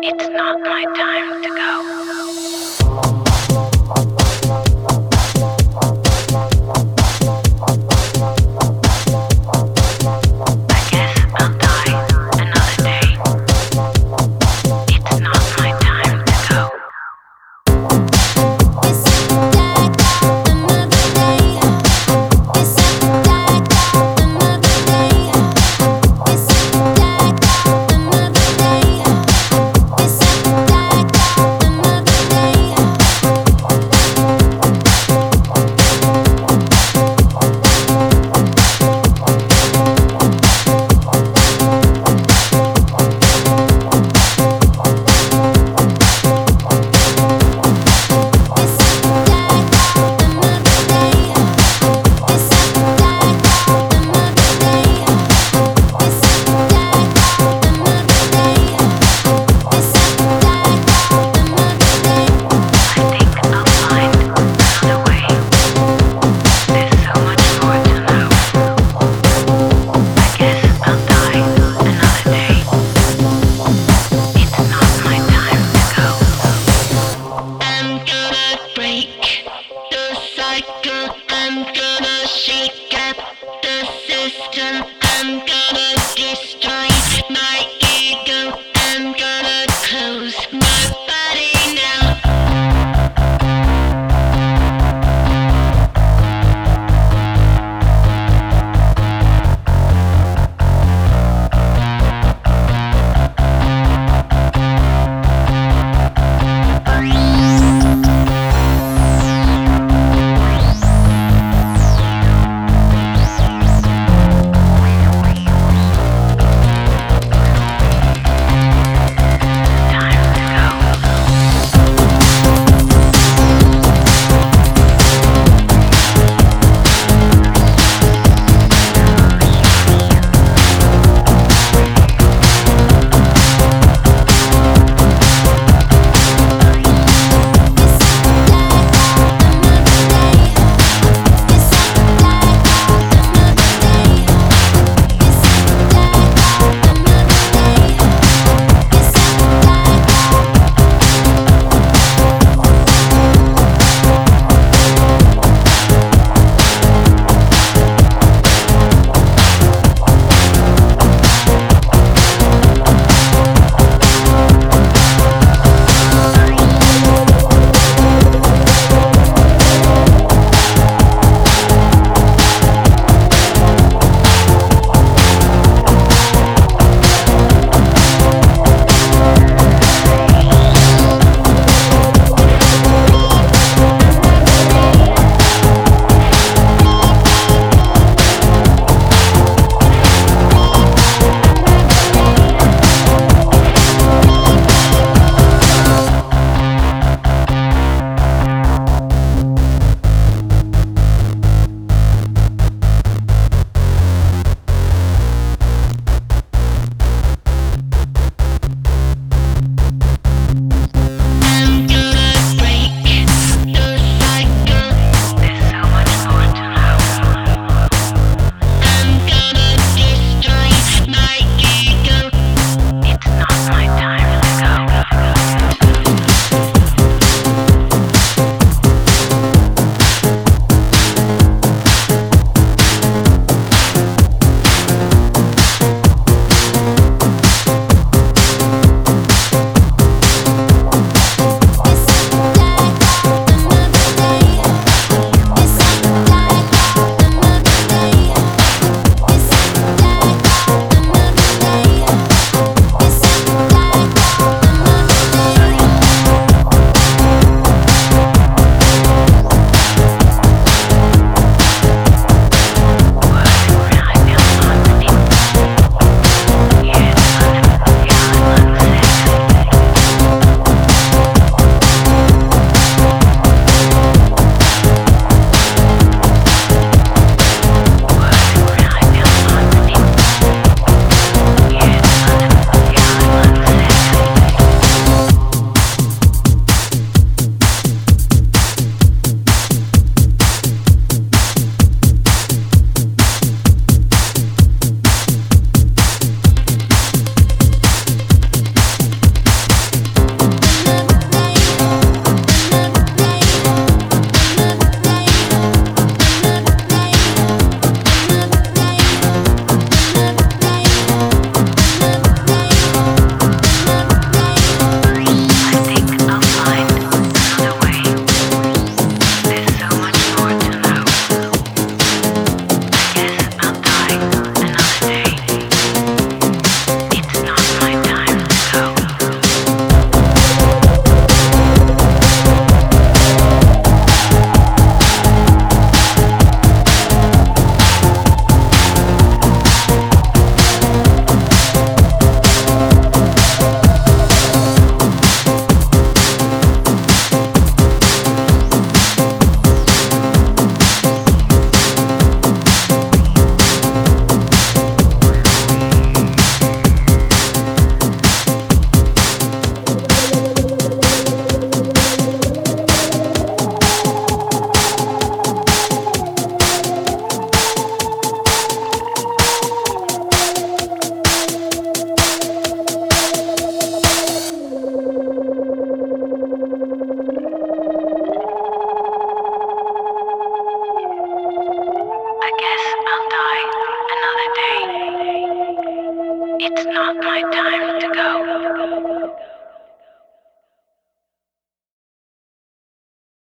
It's not my time to go. will die another day. It's not my time to go.